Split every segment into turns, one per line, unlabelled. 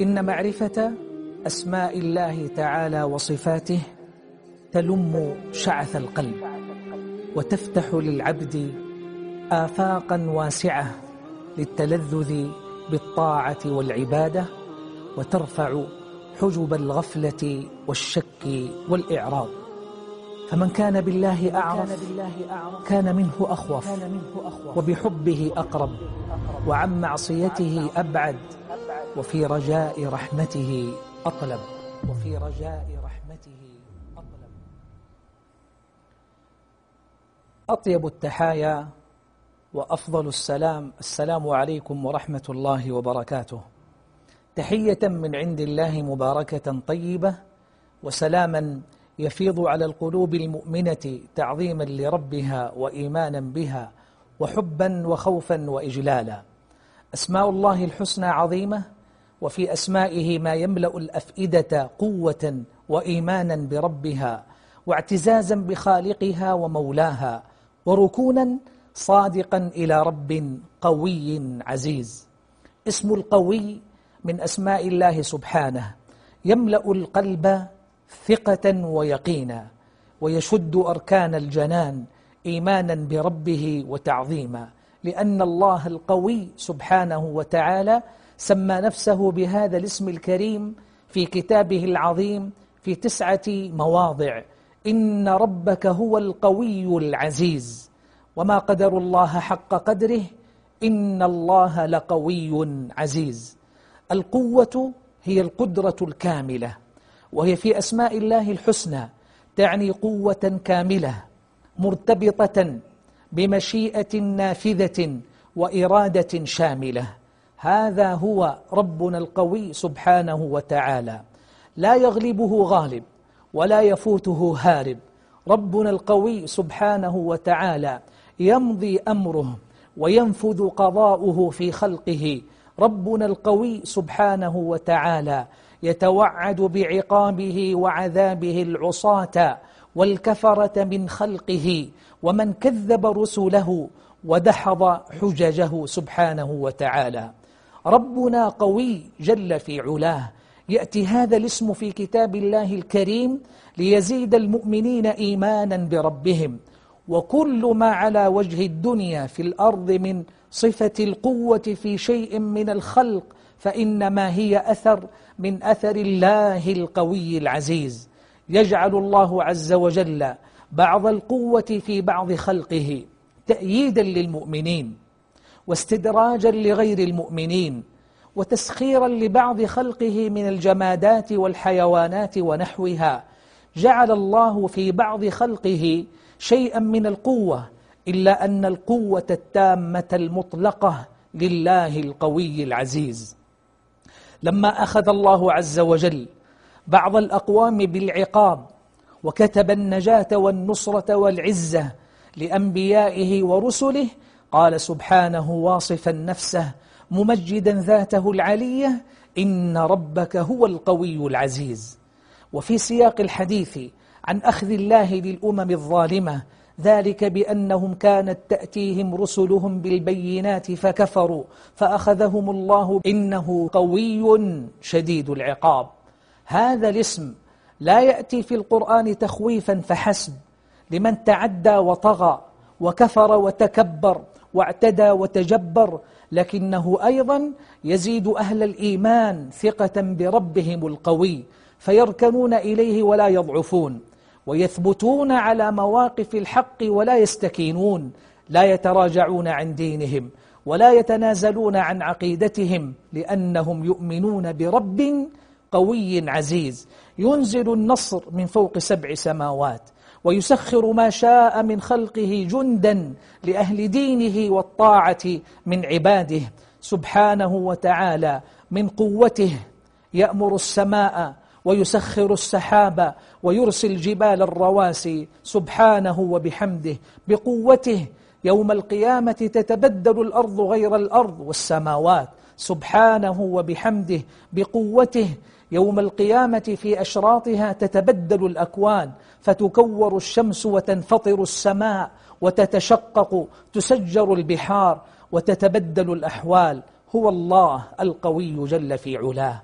إن معرفة أسماء الله تعالى وصفاته تلم شعث القلب وتفتح للعبد آفاقا واسعة للتلذذ بالطاعة والعبادة وترفع حجب الغفلة والشك والإعراض. فمن كان بالله أعرف كان منه أخوف وبحبه أقرب وعن معصيته أبعد وفي رجاء رحمته أطلب. وفي رجاء رحمته أطلب. أطيب التحايا وأفضل السلام. السلام عليكم ورحمة الله وبركاته. تحية من عند الله مباركة طيبة وسلاما يفيض على القلوب المؤمنة تعظيما لربها وإيمانا بها وحبا وخوفا وإجلالا. أسماء الله الحسنى عظيمة وفي أسمائه ما يملأ الأفئدة قوة وإيمانا بربها واعتزازا بخالقها ومولاها وركونا صادقا إلى رب قوي عزيز. اسم القوي من أسماء الله سبحانه. يملأ القلب ثقة ويقينا ويشد أركان الجنان إيمانا بربه وتعظيما. لأن الله القوي سبحانه وتعالى سمى نفسه بهذا الاسم الكريم في كتابه العظيم في تسعة مواضع. إن ربك هو القوي العزيز. وما قدر الله حق قدره إن الله لقوي عزيز. القوة هي القدرة الكاملة وهي في أسماء الله الحسنى تعني قوة كاملة مرتبطة بمشيئة نافذة وإرادة شاملة. هذا هو ربنا القوي سبحانه وتعالى. لا يغلبه غالب ولا يفوته هارب. ربنا القوي سبحانه وتعالى يمضي أمره وينفذ قضاؤه في خلقه. ربنا القوي سبحانه وتعالى يتوعد بعقابه وعذابه العصاة والكفرة من خلقه ومن كذب رسله ودحض حججه سبحانه وتعالى. ربنا قوي جل في علاه. يأتي هذا الاسم في كتاب الله الكريم ليزيد المؤمنين إيمانا بربهم. وكل ما على وجه الدنيا في الأرض من صفة القوة في شيء من الخلق فإنما هي أثر من أثر الله القوي العزيز. يجعل الله عز وجل بعض القوة في بعض خلقه تأييدا للمؤمنين. واستدراجا لغير المؤمنين وتسخيرا لبعض خلقه من الجمادات والحيوانات ونحوها جعل الله في بعض خلقه شيئا من القوة إلا أن القوة التامة المطلقة لله القوي العزيز. لما أخذ الله عز وجل بعض الأقوام بالعقاب وكتب النجاة والنصرة والعزة لأنبيائه ورسله قال سبحانه واصفا نفسه ممجدا ذاته العلية إن ربك هو القوي العزيز. وفي سياق الحديث عن أخذ الله للأمم الظالمة ذلك بأنهم كانت تأتيهم رسلهم بالبينات فكفروا فأخذهم الله إنه قوي شديد العقاب. هذا الاسم لا يأتي في القرآن تخويفا فحسب لمن تعدى وطغى وكفر وتكبر واعتدى وتجبر لكنه أيضا يزيد أهل الإيمان ثقة بربهم القوي فيركنون إليه ولا يضعفون ويثبتون على مواقف الحق ولا يستكينون لا يتراجعون عن دينهم ولا يتنازلون عن عقيدتهم لأنهم يؤمنون برب قوي عزيز. ينزل النصر من فوق سبع سماوات. ويسخر ما شاء من خلقه جندا لأهل دينه والطاعة من عباده. سبحانه وتعالى من قوته يأمر السماء ويسخر السحاب ويرسل جبال الرواسي سبحانه وبحمده بقوته. يوم القيامة تتبدل الأرض غير الأرض والسماوات. سبحانه وبحمده بقوته يوم القيامة في أشراطها تتبدل الأكوان فتكور الشمس وتنفطر السماء وتتشقق تسجر البحار وتتبدل الأحوال. هو الله القوي جل في علاه.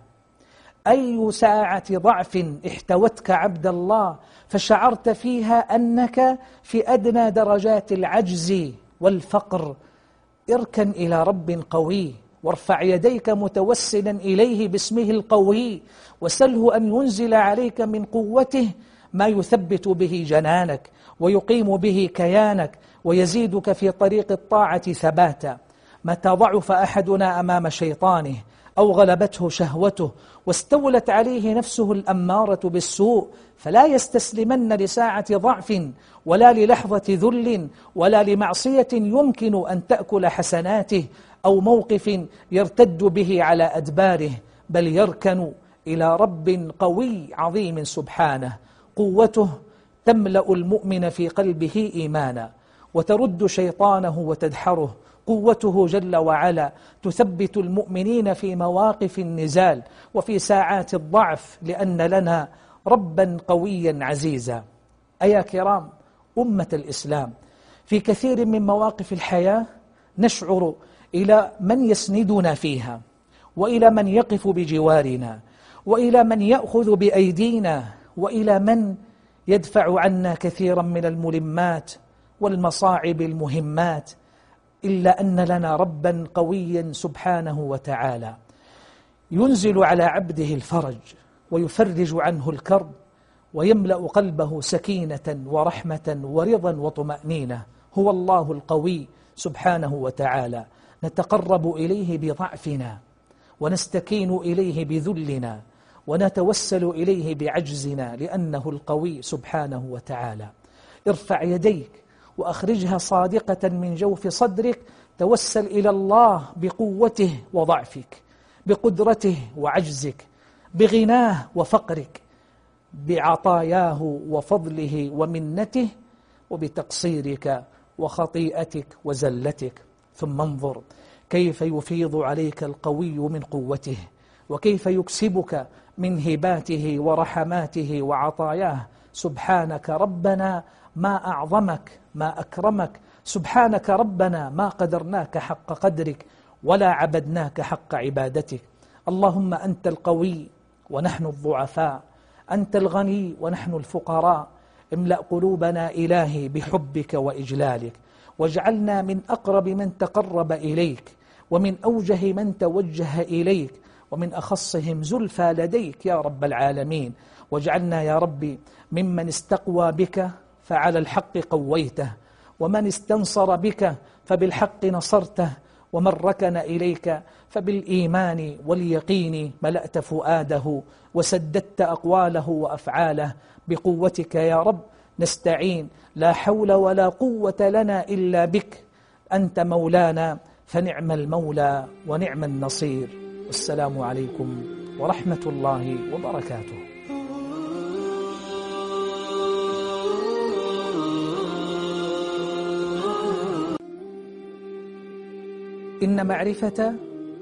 أي ساعة ضعف احتوتك عبد الله فشعرت فيها أنك في أدنى درجات العجز والفقر. اركن إلى رب قوي. وارفع يديك متوسلا إليه باسمه القوي وسله أن ينزل عليك من قوته ما يثبت به جنانك ويقيم به كيانك ويزيدك في طريق الطاعة ثباتا. متى ضعف أحدنا أمام شيطانه أو غلبته شهوته واستولت عليه نفسه الأمارة بالسوء فلا يستسلمن لساعة ضعف ولا للحظة ذل ولا لمعصية يمكن أن تأكل حسناته أو موقف يرتد به على أدباره بل يركن إلى رب قوي عظيم سبحانه قوته تملأ المؤمن في قلبه إيمانا وترد شيطانه وتدحره قوته جل وعلا تثبت المؤمنين في مواقف النزال وفي ساعات الضعف لأن لنا ربا قويا عزيزا. أيا كرام أمة الإسلام في كثير من مواقف الحياة نشعر إلى من يسندنا فيها وإلى من يقف بجوارنا وإلى من يأخذ بأيدينا وإلى من يدفع عنا كثيرا من الملمات والمصاعب المهمات إلا أن لنا ربا قويا سبحانه وتعالى. ينزل على عبده الفرج ويفرج عنه الكرب ويملأ قلبه سكينة ورحمة ورضا وطمأنينة. هو الله القوي سبحانه وتعالى. نتقرب إليه بضعفنا ونستكين إليه بذلنا ونتوسل إليه بعجزنا لأنه القوي سبحانه وتعالى. ارفع يديك وأخرجها صادقة من جوف صدرك توسل إلى الله بقوته وضعفك بقدرته وعجزك بغناه وفقرك بعطاياه وفضله ومنته وبتقصيرك وخطيئتك وزلتك. ثم انظر كيف يفيض عليك القوي من قوته وكيف يكسبك من هباته ورحماته وعطاياه. سبحانك ربنا ما أعظمك ما أكرمك. سبحانك ربنا ما قدرناك حق قدرك ولا عبدناك حق عبادتك. اللهم أنت القوي ونحن الضعفاء أنت الغني ونحن الفقراء. املأ قلوبنا إلهي بحبك وإجلالك. واجعلنا من أقرب من تقرب إليك ومن أوجه من توجه إليك ومن أخصهم زلفى لديك يا رب العالمين. واجعلنا يا ربي ممن استقوى بك فعلى الحق قويته ومن استنصر بك فبالحق نصرته ومن ركن إليك فبالإيمان واليقين ملأت فؤاده وسددت أقواله وأفعاله بقوتك يا رب نستعين. لا حول ولا قوة لنا إلا بك. أنت مولانا فنعم المولى ونعم النصير. والسلام عليكم ورحمة الله وبركاته. إن معرفة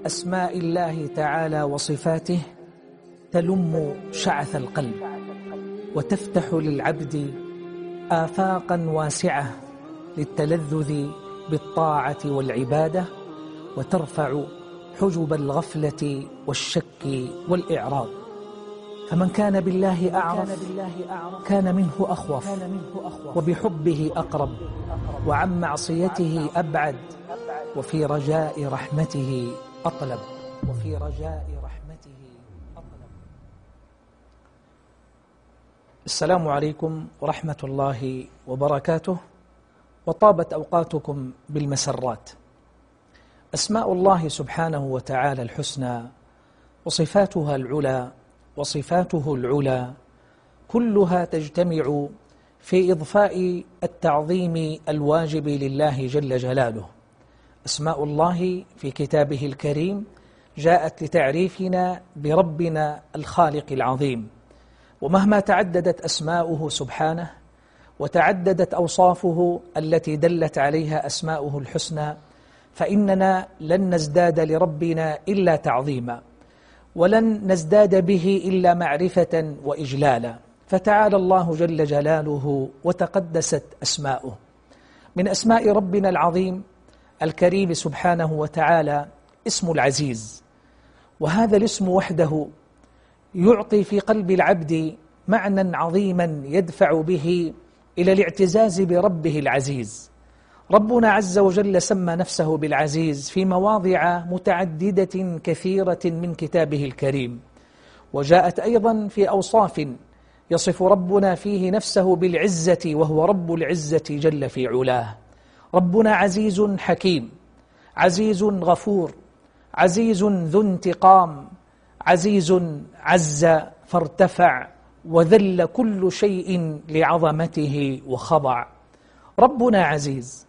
أسماء الله تعالى وصفاته تلم شعث القلب وتفتح للعبد آفاقا واسعة للتلذذ بالطاعة والعبادة وترفع حجب الغفلة والشك والإعراض. فمن كان بالله أعرف كان منه أخوف وبحبه أقرب وعن معصيته أبعد وفي رجاء رحمته أطلب. وفي رجاء رحمته أطلب السلام عليكم ورحمة الله وبركاته وطابت أوقاتكم بالمسرات. أسماء الله سبحانه وتعالى الحسنى وصفاتها العلى وصفاته العلى كلها تجتمع في إضفاء التعظيم الواجب لله جل جلاله. أسماء الله في كتابه الكريم جاءت لتعريفنا بربنا الخالق العظيم. ومهما تعددت أسماؤه سبحانه وتعددت أوصافه التي دلت عليها أسماؤه الحسنى فإننا لن نزداد لربنا إلا تعظيما ولن نزداد به إلا معرفة وإجلالا. فتعالى الله جل جلاله وتقدست أسماؤه. من أسماء ربنا العظيم الكريم سبحانه وتعالى اسم العزيز وهذا الاسم وحده يعطي في قلب العبد معنى عظيما يدفع به إلى الاعتزاز بربه العزيز. ربنا عز وجل سمى نفسه بالعزيز في مواضع متعددة كثيرة من كتابه الكريم. وجاءت أيضا في أوصاف يصف ربنا فيه نفسه بالعزة وهو رب العزة جل في علاه. ربنا عزيز حكيم عزيز غفور عزيز ذو انتقام عزيز عز فارتفع وذل كل شيء لعظمته وخضع. ربنا عزيز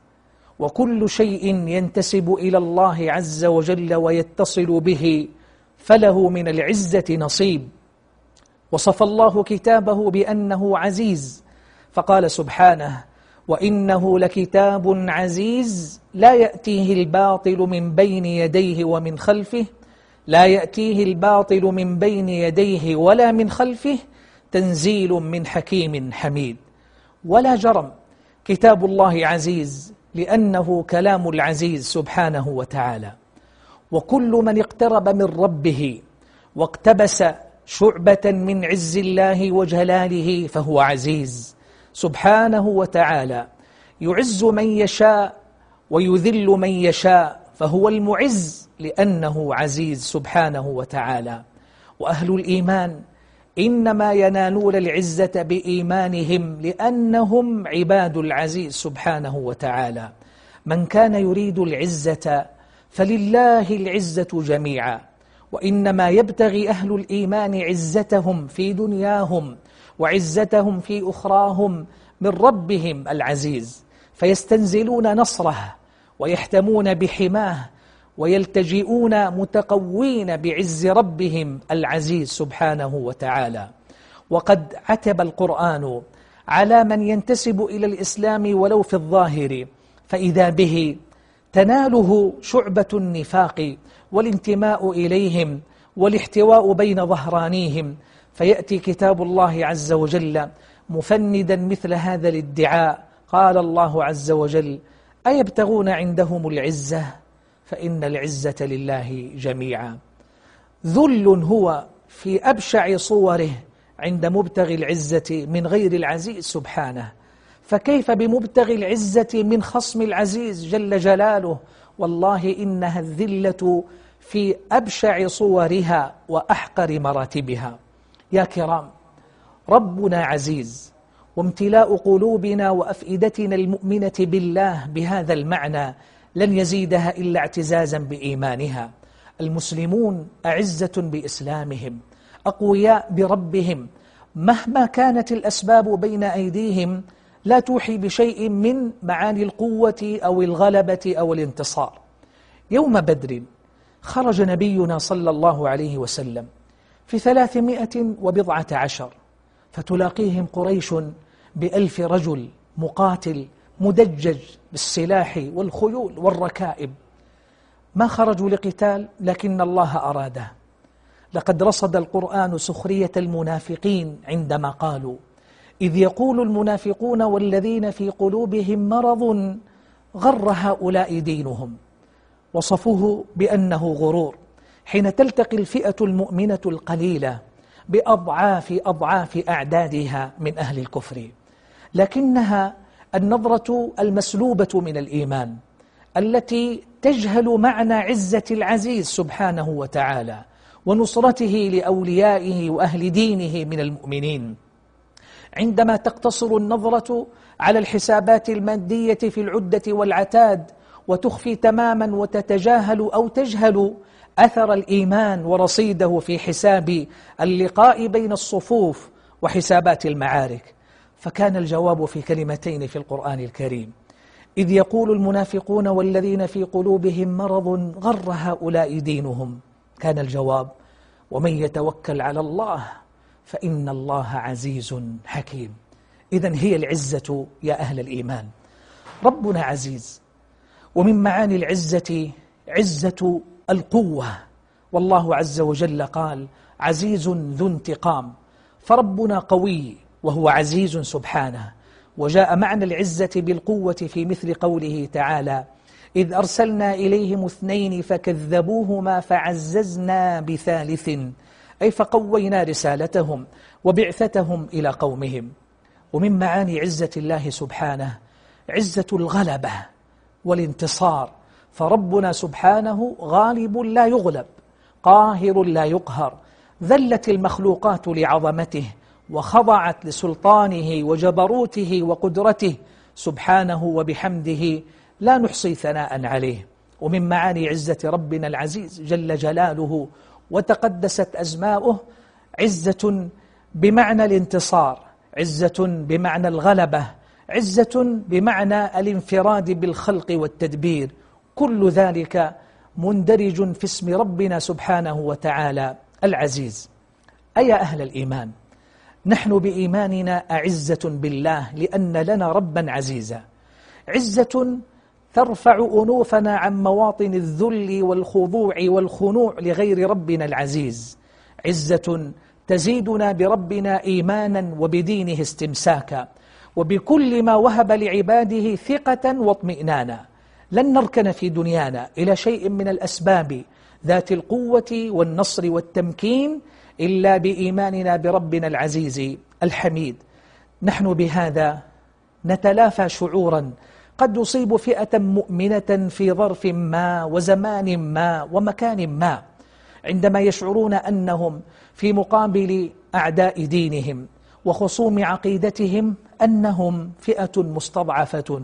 وكل شيء ينتسب إلى الله عز وجل ويتصل به فله من العزة نصيب. وصف الله كتابه بأنه عزيز فقال سبحانه وإنه لكتاب عزيز لا يأتيه الباطل من بين يديه ومن خلفه لا يأتيه الباطل من بين يديه ولا من خلفه تنزيل من حكيم حميد. ولا جرم كتاب الله عزيز لأنه كلام العزيز سبحانه وتعالى. وكل من اقترب من ربه واقتبس شعبة من عز الله وجلاله فهو عزيز. سبحانه وتعالى يعز من يشاء ويذل من يشاء فهو المعز. لأنه عزيز سبحانه وتعالى. وأهل الإيمان إنما ينالون العزة بإيمانهم لأنهم عباد العزيز سبحانه وتعالى. من كان يريد العزة فلله العزة جميعا. وإنما يبتغي أهل الإيمان عزتهم في دنياهم وعزتهم في أخراهم من ربهم العزيز. فيستنزلون نصره ويحتمون بحماه ويلتجئون متقوين بعز ربهم العزيز سبحانه وتعالى. وقد عتب القرآن على من ينتسب إلى الإسلام ولو في الظاهر فإذا به تناله شعبة النفاق والانتماء إليهم والاحتواء بين ظهرانيهم فيأتي كتاب الله عز وجل مفندا مثل هذا الادعاء. قال الله عز وجل أيبتغون عندهم العزة؟ فإن العزة لله جميعا. ذل هو في أبشع صوره عند مبتغي العزة من غير العزيز سبحانه. فكيف بمبتغي العزة من خصم العزيز جل جلاله؟ والله إنها الذلة في أبشع صورها وأحقر مراتبها. يا كرام ربنا عزيز وامتلاء قلوبنا وأفئدتنا المؤمنة بالله بهذا المعنى لن يزيدها إلا اعتزازا بإيمانها. المسلمون أعزة بإسلامهم أقوياء بربهم. مهما كانت الأسباب بين أيديهم لا توحي بشيء من معاني القوة أو الغلبة أو الانتصار. يوم بدر خرج نبينا صلى الله عليه وسلم في ثلاثمائة وبضعة عشر فتلاقيهم قريش بألف رجل مقاتل مدجج بالسلاح والخيول والركائب. ما خرجوا لقتال؟ لكن الله أراده. لقد رصد القرآن سخرية المنافقين عندما قالوا إذ يقول المنافقون والذين في قلوبهم مرض غر هؤلاء دينهم. وصفوه بأنه غرور. حين تلتقي الفئة المؤمنة القليلة بأضعاف أضعاف أعدادها من أهل الكفر. لكنها النظرة المسلوبة من الإيمان التي تجهل معنى عزة العزيز سبحانه وتعالى ونصرته لأوليائه وأهل دينه من المؤمنين. عندما تقتصر النظرة على الحسابات المادية في العدة والعتاد وتخفي تماما وتتجاهل أو تجهل أثر الإيمان ورصيده في حساب اللقاء بين الصفوف وحسابات المعارك فكان الجواب في كلمتين في القرآن الكريم. إذ يقول المنافقون والذين في قلوبهم مرض غر هؤلاء دينهم. كان الجواب ومن يتوكل على الله فإن الله عزيز حكيم. إذا هي العزة يا أهل الإيمان. ربنا عزيز ومن معاني العزة عزة القوة. والله عز وجل قال عزيز ذو انتقام. فربنا قوي وهو عزيز سبحانه. وجاء معنى العزة بالقوة في مثل قوله تعالى إذ أرسلنا إليهم اثنين فكذبوهما فعززنا بثالث أي فقوينا رسالتهم وبعثتهم إلى قومهم. ومن معاني عزة الله سبحانه عزة الغلبة والانتصار. فربنا سبحانه غالب لا يغلب قاهر لا يقهر ذلت المخلوقات لعظمته وخضعت لسلطانه وجبروته وقدرته سبحانه وبحمده لا نحصي ثناء عليه. ومن معاني عزة ربنا العزيز جل جلاله وتقدست أزماؤه عزة بمعنى الانتصار عزة بمعنى الغلبة عزة بمعنى الانفراد بالخلق والتدبير. كل ذلك مندرج في اسم ربنا سبحانه وتعالى العزيز. أي أهل الإيمان نحن بإيماننا أعزة بالله لأن لنا ربا عزيزا. عزة ترفع أنوفنا عن مواطن الذل والخضوع والخنوع لغير ربنا العزيز. عزة تزيدنا بربنا إيمانا وبدينه استمساكا. وبكل ما وهب لعباده ثقة واطمئنانا. لن نركن في دنيانا إلى شيء من الأسباب ذات القوة والنصر والتمكين إلا بإيماننا بربنا العزيز الحميد. نحن بهذا نتلافى شعورا قد يصيب فئة مؤمنة في ظرف ما وزمان ما ومكان ما عندما يشعرون أنهم في مقابل أعداء دينهم وخصوم عقيدتهم أنهم فئة مستضعفة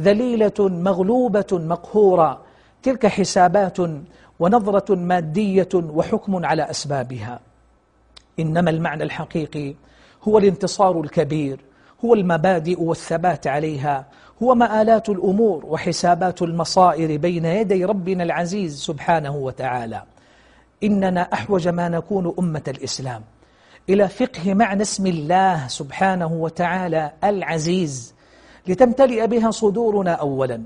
ذليلة مغلوبة مقهورة تلك حسابات ونظرة مادية وحكم على أسبابها. إنما المعنى الحقيقي هو الانتصار الكبير هو المبادئ والثبات عليها هو مآلات الأمور وحسابات المصائر بين يدي ربنا العزيز سبحانه وتعالى. إننا أحوج ما نكون أمة الإسلام إلى فقه معنى اسم الله سبحانه وتعالى العزيز لتمتلئ بها صدورنا أولا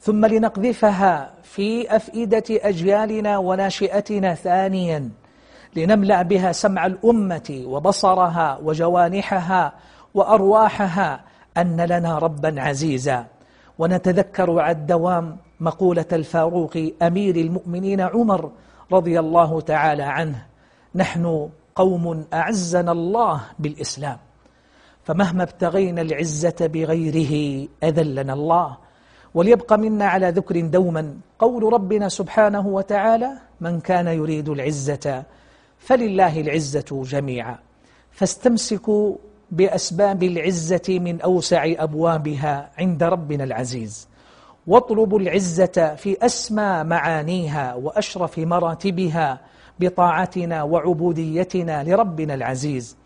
ثم لنقذفها في أفئدة أجيالنا وناشئتنا ثانيا. لنملأ بها سمع الأمة وبصرها وجوانحها وأرواحها أن لنا ربا عزيزا. ونتذكر على الدوام مقولة الفاروق أمير المؤمنين عمر رضي الله تعالى عنه نحن قوم أعزنا الله بالإسلام فمهما ابتغينا العزة بغيره أذلنا الله. وليبقى منا على ذكر دوما قول ربنا سبحانه وتعالى من كان يريد العزة فلله العزة جميعا. فاستمسكوا بأسباب العزة من أوسع أبوابها عند ربنا العزيز. واطلبوا العزة في أسمى معانيها وأشرف مراتبها بطاعتنا وعبوديتنا لربنا العزيز.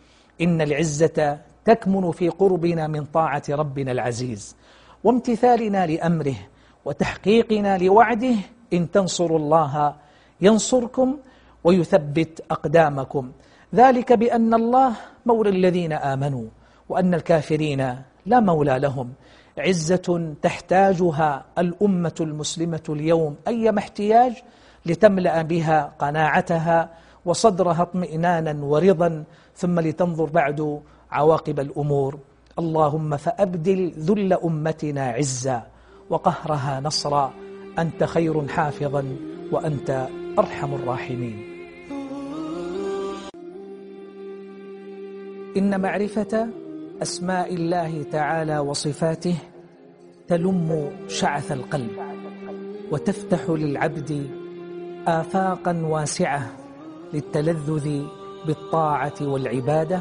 إن العزة تكمن في قربنا من طاعة ربنا العزيز. وامتثالنا لأمره وتحقيقنا لوعده. إن تنصروا الله ينصركم ويثبت أقدامكم. ذلك بأن الله مولى الذين آمنوا وأن الكافرين لا مولى لهم. عزة تحتاجها الأمة المسلمة اليوم أيما احتياج لتملأ بها قناعتها وصدرها اطمئنانا ورضا ثم لتنظر بعد عواقب الأمور. اللهم فأبدل ذل أمتنا عزا وقهرها نصرا. أنت خير حافظا وأنت أرحم الراحمين. إن معرفة أسماء الله تعالى وصفاته تلم شعث القلب وتفتح للعبد آفاقا واسعة للتلذذ بالطاعة والعبادة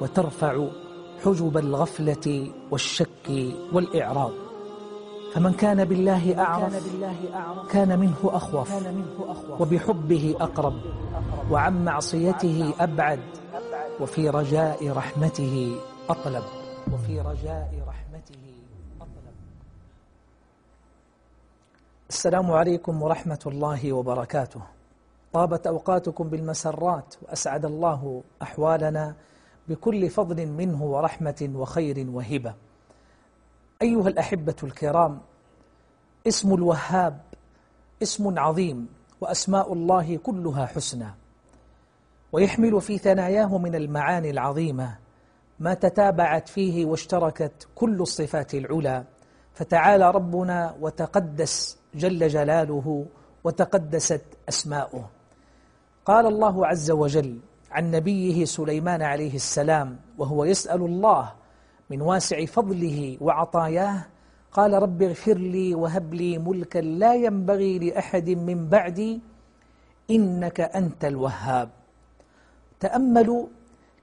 وترفع حجب الغفلة والشك والإعراض. فمن كان بالله أعرف كان منه أخوف وبحبه أقرب وعن معصيته أبعد وفي رجاء رحمته أطلب. وفي رجاء رحمته أطلب. السلام عليكم ورحمة الله وبركاته. طابت أوقاتكم بالمسرات وأسعد الله أحوالنا بكل فضل منه ورحمة وخير وهبة. أيها الأحبة الكرام اسم الوهاب اسم عظيم وأسماء الله كلها حسنى. ويحمل في ثناياه من المعاني العظيمة ما تتابعت فيه واشتركت كل الصفات العلى. فتعالى ربنا وتقدس جل جلاله وتقدست أسماؤه. قال الله عز وجل عن نبيه سليمان عليه السلام وهو يسأل الله من واسع فضله وعطاياه قال رب اغفر لي وهب لي ملكا لا ينبغي لأحد من بعدي إنك أنت الوهاب. تأملوا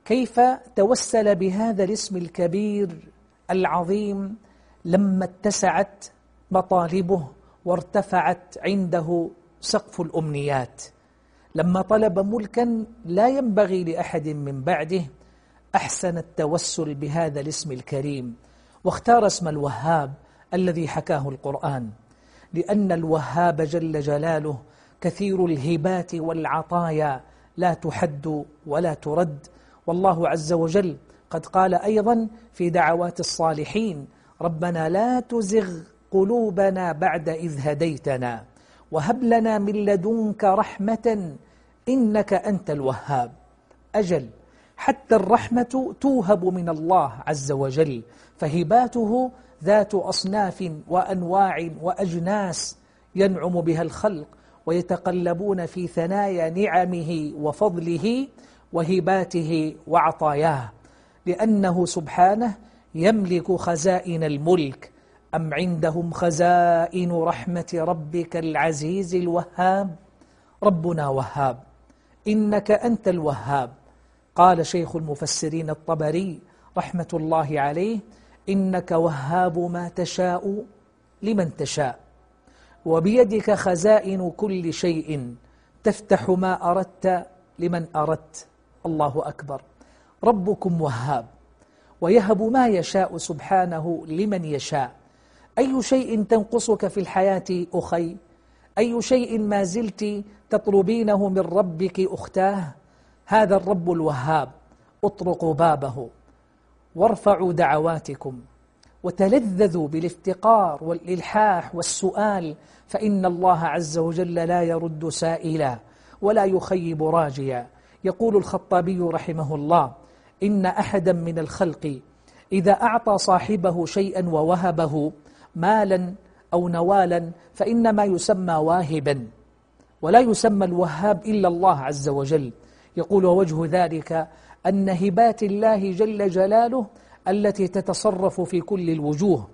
كيف توسل بهذا الاسم الكبير العظيم لما اتسعت مطالبه وارتفعت عنده سقف الأمنيات. لما طلب ملكا لا ينبغي لأحد من بعده أحسن التوسل بهذا الاسم الكريم واختار اسم الوهاب الذي حكاه القرآن لأن الوهاب جل جلاله كثير الهبات والعطايا لا تحد ولا ترد. والله عز وجل قد قال أيضا في دعوات الصالحين ربنا لا تزغ قلوبنا بعد إذ هديتنا وهب لنا من لدنك رحمة إنك أنت الوهاب. أجل حتى الرحمة توهب من الله عز وجل فهباته ذات أصناف وأنواع وأجناس ينعم بها الخلق. ويتقلبون في ثنايا نعمه وفضله وهباته وعطاياه لأنه سبحانه يملك خزائن الملك. أم عندهم خزائن رحمة ربك العزيز الوهاب؟ ربنا وهاب. إنك أنت الوهاب. قال شيخ المفسرين الطبري رحمة الله عليه إنك وهاب ما تشاء لمن تشاء. وبيدك خزائن كل شيء. تفتح ما أردت لمن أردت. الله أكبر. ربكم وهاب. ويهب ما يشاء سبحانه لمن يشاء. أي شيء تنقصك في الحياة أخي؟ أي شيء ما زلت تطلبينه من ربك أختاه؟ هذا الرب الوهاب. اطرقوا بابه. وارفعوا دعواتكم. وتلذذوا بالافتقار والإلحاح والسؤال فإن الله عز وجل لا يرد سائلا ولا يخيب راجيا. يقول الخطابي رحمه الله إن أحدا من الخلق إذا أعطى صاحبه شيئا ووهبه مالا أو نوالا فإنما يسمى واهبا ولا يسمى الوهاب إلا الله عز وجل. يقول ووجه ذلك أن هبات الله جل جلاله التي تتصرف في كل الوجوه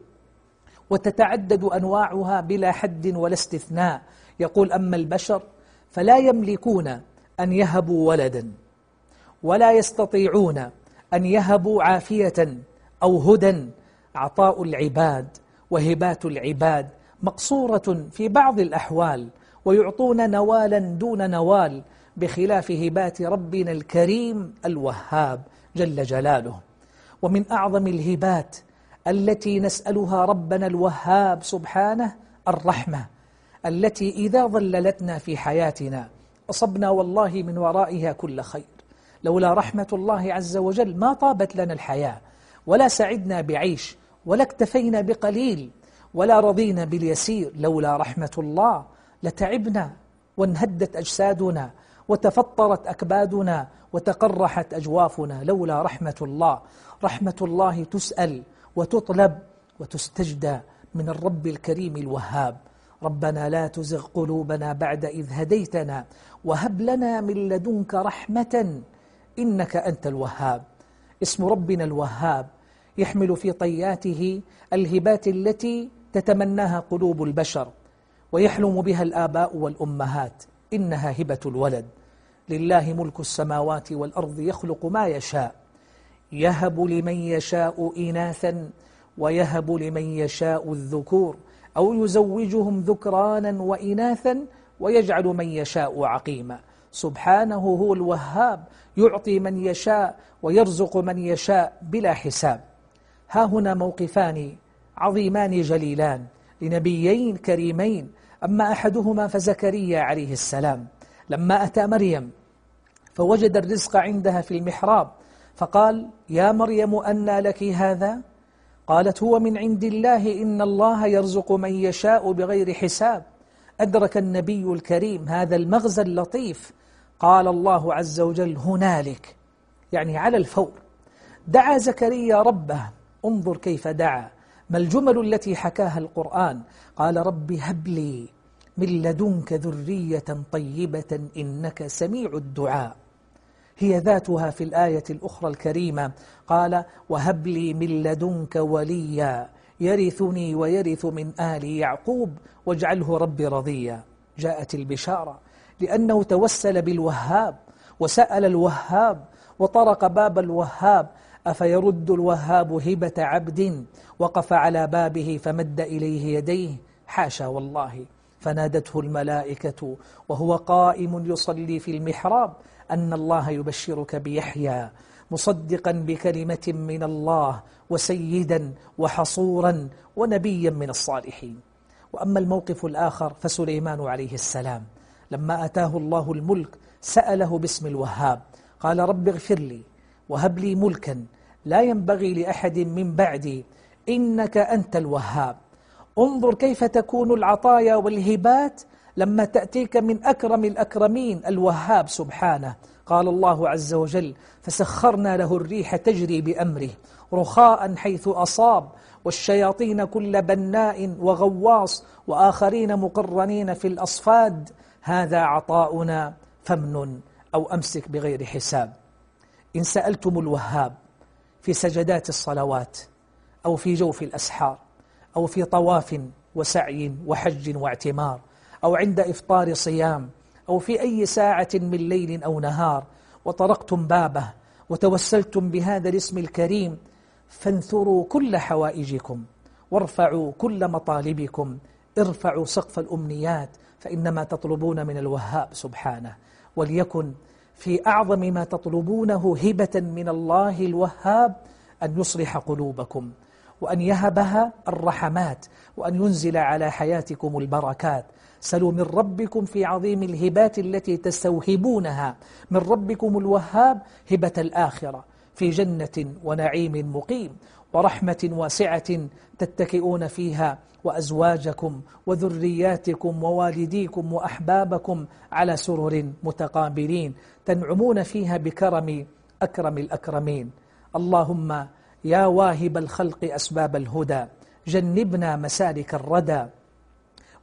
وتتعدد أنواعها بلا حد ولا استثناء. يقول أما البشر فلا يملكون أن يهبوا ولدا ولا يستطيعون أن يهبوا عافية أو هدى. عطاء العباد وهبات العباد مقصورة في بعض الأحوال ويعطون نوالا دون نوال بخلاف هبات ربنا الكريم الوهاب جل جلاله. ومن أعظم الهبات التي نسألها ربنا الوهاب سبحانه الرحمة التي إذا ظللتنا في حياتنا أصبنا والله من ورائها كل خير. لولا رحمة الله عز وجل ما طابت لنا الحياة ولا سعدنا بعيش ولا اكتفينا بقليل ولا رضينا باليسير. لولا رحمة الله لتعبنا وانهدت أجسادنا وتفطرت أكبادنا وتقرحت أجوافنا. لولا رحمة الله رحمة الله تسأل وتطلب وتستجدى من الرب الكريم الوهاب. ربنا لا تزغ قلوبنا بعد إذ هديتنا وهب لنا من لدنك رحمة إنك أنت الوهاب. اسم ربنا الوهاب يحمل في طياته الهبات التي تتمناها قلوب البشر ويحلم بها الآباء والأمهات إنها هبة الولد. لله ملك السماوات والأرض يخلق ما يشاء. يهب لمن يشاء إناثا ويهب لمن يشاء الذكور أو يزوجهم ذكرانا وإناثا ويجعل من يشاء عقيما. سبحانه هو الوهاب يعطي من يشاء ويرزق من يشاء بلا حساب. ها هنا موقفان عظيمان جليلان لنبيين كريمين. أما أحدهما فزكريا عليه السلام. لما أتى مريم فوجد الرزق عندها في المحراب فقال يا مريم أنى لك هذا؟ قالت هو من عند الله إن الله يرزق من يشاء بغير حساب. أدرك النبي الكريم هذا المغزى اللطيف. قال الله عز وجل هنالك. يعني على الفور. دعا زكريا ربه انظر كيف دعا. ما الجمل التي حكاها القرآن؟ قال رب هب لي من لدنك ذرية طيبة إنك سميع الدعاء. هي ذاتها في الآية الأخرى الكريمة. قال وهب لي من لدنك وليا يرثني ويرث من آل يعقوب واجعله ربي رضيا. جاءت البشارة. لأنه توسل بالوهاب وسأل الوهاب وطرق باب الوهاب. أفيرد الوهاب هبة عبد؟ وقف على بابه فمد إليه يديه. حاشا والله. فنادته الملائكة وهو قائم يصلي في المحراب. أن الله يبشرك بيحيى مصدقا بكلمة من الله وسيدا وحصورا ونبيا من الصالحين. وأما الموقف الآخر فسليمان عليه السلام. لما أتاه الله الملك سأله باسم الوهاب قال رب اغفر لي وهب لي ملكا لا ينبغي لأحد من بعدي إنك أنت الوهاب. انظر كيف تكون العطايا والهبات لما تأتيك من أكرم الأكرمين الوهاب سبحانه. قال الله عز وجل فسخرنا له الريح تجري بأمره رخاء حيث أصاب والشياطين كل بناء وغواص وآخرين مقرنين في الأصفاد. هذا عطاؤنا فمن أو أمسك بغير حساب. إن سألتم الوهاب في سجدات الصلوات أو في جوف الأسحار أو في طواف وسعي وحج واعتمار أو عند إفطار صيام أو في أي ساعة من ليل أو نهار وطرقتم بابه وتوسلتم بهذا الاسم الكريم فانثروا كل حوائجكم وارفعوا كل مطالبكم ارفعوا سقف الأمنيات فإنما تطلبون من الوهاب سبحانه وليكن في أعظم ما تطلبونه هبة من الله الوهاب أن يصلح قلوبكم وأن يهبها الرحمات وأن ينزل على حياتكم البركات سلوا من ربكم في عظيم الهبات التي تستوهبونها. من ربكم الوهاب هبة الآخرة في جنة ونعيم مقيم ورحمة واسعة تتكئون فيها وأزواجكم وذرياتكم ووالديكم وأحبابكم على سرر متقابلين تنعمون فيها بكرم أكرم الأكرمين. اللهم يا واهب الخلق أسباب الهدى جنبنا مسالك الردى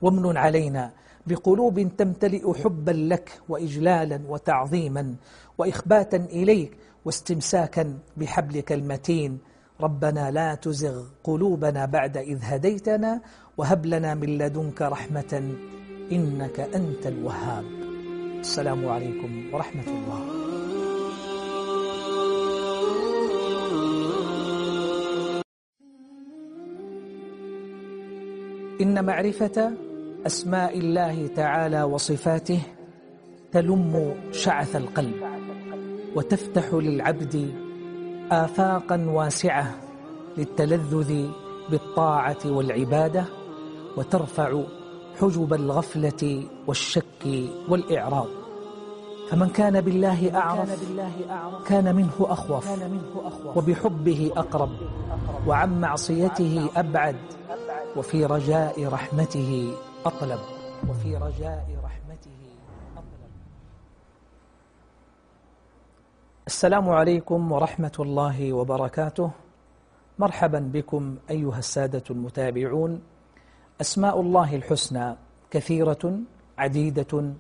وامن علينا بقلوب تمتلئ حبا لك وإجلالا وتعظيما وإخباتا إليك واستمساكا بحبلك المتين. ربنا لا تزغ قلوبنا بعد إذ هديتنا وهب لنا من لدنك رحمة إنك أنت الوهاب. السلام عليكم ورحمة الله. إن معرفة أسماء الله تعالى وصفاته تلم شعث القلب وتفتح للعبد آفاقا واسعة للتلذذ بالطاعة والعبادة وترفع حجب الغفلة والشك والإعراض. فمن كان بالله أعرف كان منه أخوف وبحبه أقرب وعن معصيته أبعد. وفي رجاء رحمته أطلب. وفي رجاء رحمته أطلب. السلام عليكم ورحمة الله وبركاته. مرحبا بكم أيها السادة المتابعون. أسماء الله الحسنى كثيرة عديدة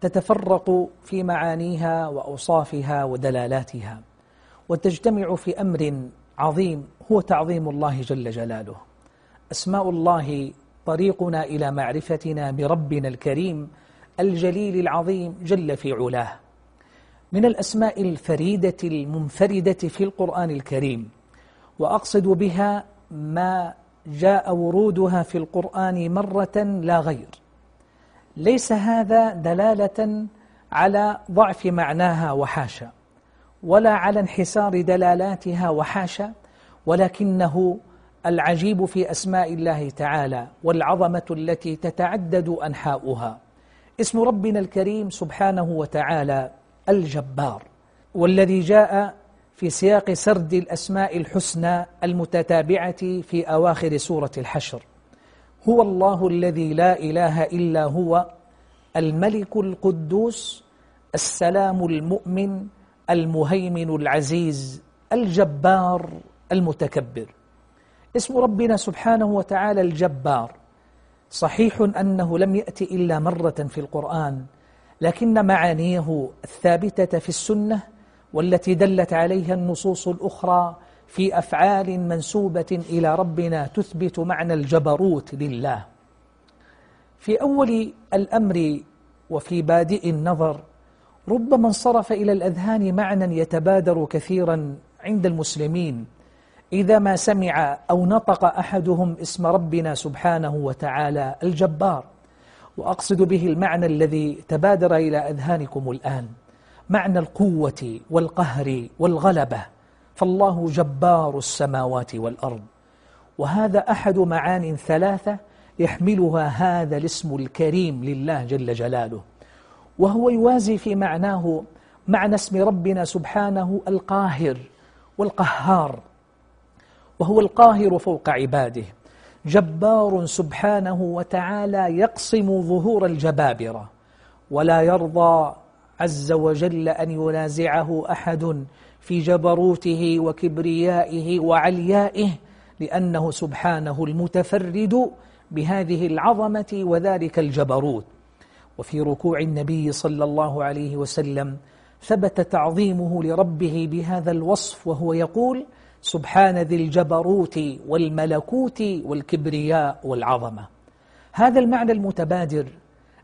تتفرق في معانيها وأوصافها ودلالاتها وتجتمع في أمر عظيم هو تعظيم الله جل جلاله. أسماء الله طريقنا إلى معرفتنا بربنا الكريم الجليل العظيم جل في علاه. من الأسماء الفريدة المنفردة في القرآن الكريم وأقصد بها ما جاء ورودها في القرآن مرة لا غير. ليس هذا دلالة على ضعف معناها وحاشا ولا على انحسار دلالاتها وحاشا ولكنه العجيب في أسماء الله تعالى والعظمة التي تتعدد أنحاؤها. اسم ربنا الكريم سبحانه وتعالى الجبار والذي جاء في سياق سرد الأسماء الحسنى المتتابعة في أواخر سورة الحشر. هو الله الذي لا إله إلا هو الملك القدوس السلام المؤمن المهيمن العزيز الجبار المتكبر. اسم ربنا سبحانه وتعالى الجبار. صحيح أنه لم يأتي إلا مرة في القرآن لكن معانيه الثابتة في السنة والتي دلت عليها النصوص الأخرى في أفعال منسوبة إلى ربنا تثبت معنى الجبروت لله. في أول الأمر وفي بادئ النظر ربما انصرف إلى الأذهان معنى يتبادر كثيرا عند المسلمين إذا ما سمع أو نطق أحدهم اسم ربنا سبحانه وتعالى الجبار. وأقصد به المعنى الذي تبادر إلى أذهانكم الآن. معنى القوة والقهر والغلبة. فالله جبار السماوات والأرض. وهذا أحد معان ثلاثة يحملها هذا الاسم الكريم لله جل جلاله. وهو يوازي في معناه معنى اسم ربنا سبحانه القاهر والقهار. وهو القاهر فوق عباده. جبار سبحانه وتعالى يقصم ظهور الجبابرة. ولا يرضى عز وجل أن ينازعه أحد في جبروته وكبريائه وعليائه لأنه سبحانه المتفرد بهذه العظمة وذلك الجبروت. وفي ركوع النبي صلى الله عليه وسلم ثبت تعظيمه لربه بهذا الوصف وهو يقول سبحان ذي الجبروت والملكوت والكبرياء والعظمة. هذا المعنى المتبادر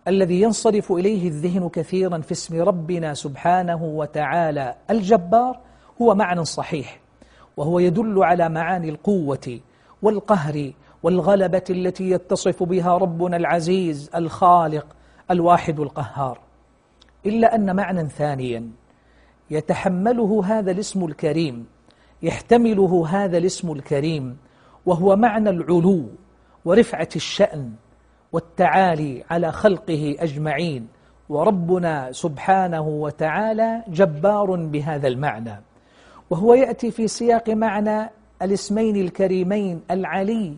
الذي ينصرف إليه الذهن كثيرا في اسم ربنا سبحانه وتعالى. الجبار هو معنى صحيح وهو يدل على معاني القوة والقهر والغلبة التي يتصف بها ربنا العزيز الخالق الواحد القهار. إلا أن معنى ثانيا يتحمله هذا الاسم الكريم يحتمله هذا الاسم الكريم وهو معنى العلو ورفعة الشأن والتعالي على خلقه أجمعين وربنا سبحانه وتعالى جبار بهذا المعنى. وهو يأتي في سياق معنى الاسمين الكريمين العلي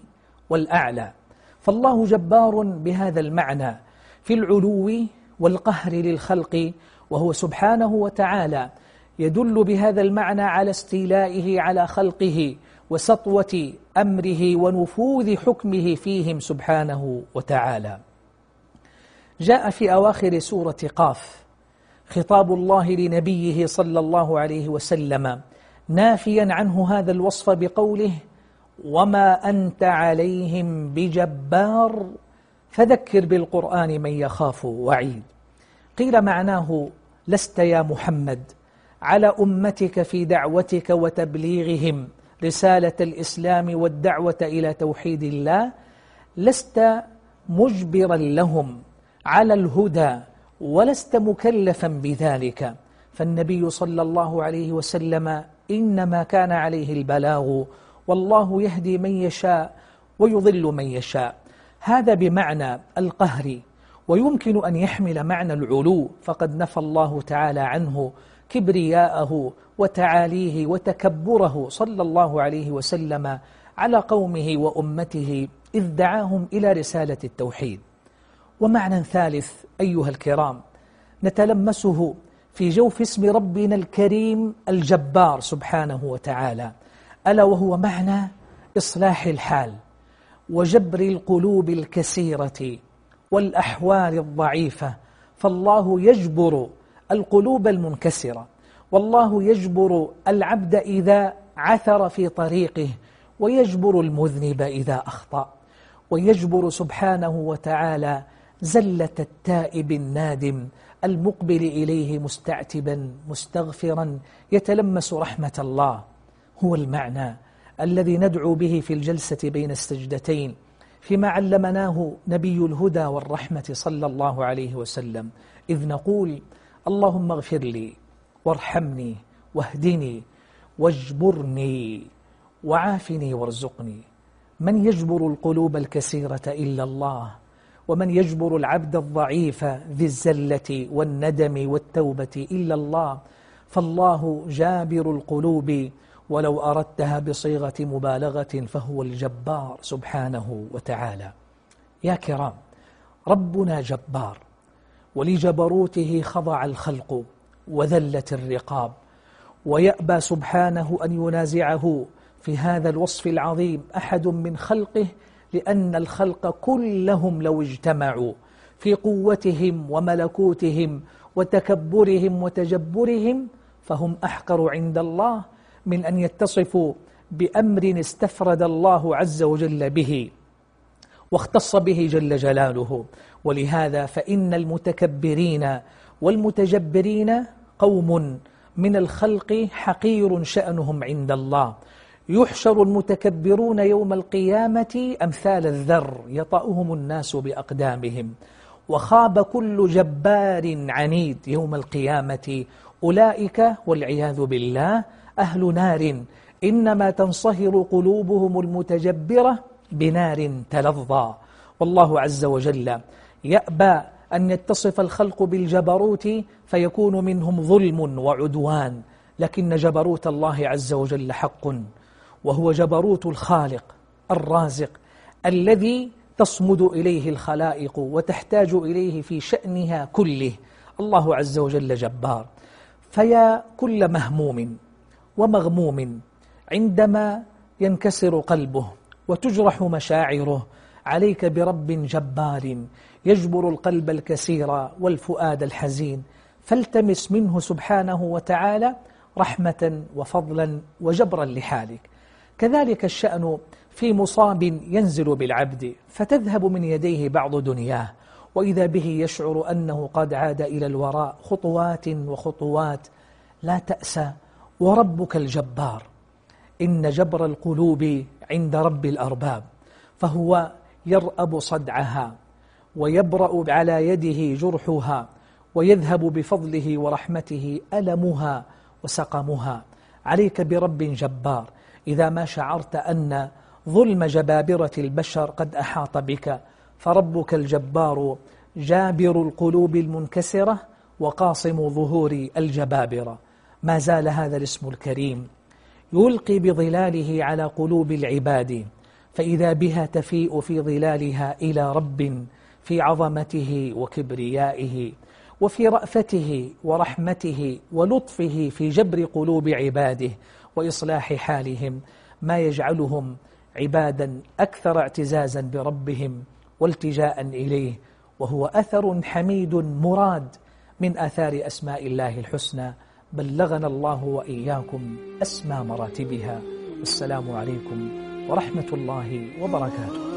والأعلى. فالله جبار بهذا المعنى في العلو والقهر للخلق وهو سبحانه وتعالى يدل بهذا المعنى على استيلائه على خلقه وسطوة أمره ونفوذ حكمه فيهم سبحانه وتعالى. جاء في أواخر سورة قاف خطاب الله لنبيه صلى الله عليه وسلم نافيا عنه هذا الوصف بقوله وما أنت عليهم بجبار فذكر بالقرآن من يخاف وعيد. قيل معناه لست يا محمد على أمتك في دعوتك وتبليغهم. رسالة الإسلام والدعوة إلى توحيد الله لست مجبرا لهم على الهدى ولست مكلفا بذلك. فالنبي صلى الله عليه وسلم إنما كان عليه البلاغ والله يهدي من يشاء ويضل من يشاء. هذا بمعنى القهر ويمكن أن يحمل معنى العلو فقد نفى الله تعالى عنه. كبرياءه وتعاليه وتكبره صلى الله عليه وسلم على قومه وأمته إذ دعاهم إلى رسالة التوحيد. ومعنى ثالث أيها الكرام نتلمسه في جوف اسم ربنا الكريم الجبار سبحانه وتعالى ألا وهو معنى إصلاح الحال وجبر القلوب الكسيرة والأحوال الضعيفة فالله يجبر القلوب المنكسرة. والله يجبر العبد إذا عثر في طريقه ويجبر المذنب إذا أخطأ. ويجبر سبحانه وتعالى زلة التائب النادم المقبل إليه مستعتبا مستغفرا يتلمس رحمة الله. هو المعنى الذي ندعو به في الجلسة بين السجدتين فيما علمناه نبي الهدى والرحمة صلى الله عليه وسلم. إذ نقول اللهم اغفر لي وارحمني واهدني واجبرني وعافني وارزقني. من يجبر القلوب الكثيرة إلا الله ومن يجبر العبد الضعيف ذي الزلة والندم والتوبة إلا الله فالله جابر القلوب. ولو أردتها بصيغة مبالغة فهو الجبار سبحانه وتعالى. يا كرام ربنا جبار. ولجبروته خضع الخلق وذلت الرقاب. ويأبى سبحانه أن ينازعه في هذا الوصف العظيم أحد من خلقه لأن الخلق كلهم لو اجتمعوا في قوتهم وملكوتهم وتكبرهم وتجبرهم فهم أحقر عند الله من أن يتصفوا بأمر استفرد الله عز وجل به. واختص به جل جلاله. ولهذا فإن المتكبرين والمتجبرين قوم من الخلق حقير شأنهم عند الله. يحشر المتكبرون يوم القيامة أمثال الذر يطأهم الناس بأقدامهم. وخاب كل جبار عنيد يوم القيامة. أولئك والعياذ بالله أهل نار. إنما تنصهر قلوبهم المتجبرة بنار تلظى. والله عز وجل يأبى أن يتصف الخلق بالجبروت فيكون منهم ظلم وعدوان. لكن جبروت الله عز وجل حق وهو جبروت الخالق الرازق الذي تصمد إليه الخلائق وتحتاج إليه في شأنها كله. الله عز وجل جبار. فيا كل مهموم ومغموم عندما ينكسر قلبه وتجرح مشاعره. عليك برب جبار يجبر القلب الكسير والفؤاد الحزين. فالتمس منه سبحانه وتعالى رحمة وفضلا وجبرا لحالك. كذلك الشأن في مصاب ينزل بالعبد فتذهب من يديه بعض دنياه. وإذا به يشعر أنه قد عاد إلى الوراء خطوات وخطوات. لا تأسى وربك الجبار. إن جبر القلوب عند رب الأرباب فهو يرأب صدعها ويبرأ على يده جرحها ويذهب بفضله ورحمته ألمها وسقمها. عليك برب جبار إذا ما شعرت أن ظلم جبابرة البشر قد أحاط بك فربك الجبار جابر القلوب المنكسرة وقاصم ظهور الجبابرة. ما زال هذا الاسم الكريم. يلقي بظلاله على قلوب العباد فإذا بها تفيء في ظلالها إلى رب في عظمته وكبريائه وفي رأفته ورحمته ولطفه في جبر قلوب عباده وإصلاح حالهم ما يجعلهم عبادا أكثر اعتزازا بربهم والتجاء إليه وهو أثر حميد مراد من آثار أسماء الله الحسنى. بلغنا الله وإياكم أسمى مراتبها. والسلام عليكم ورحمة الله وبركاته.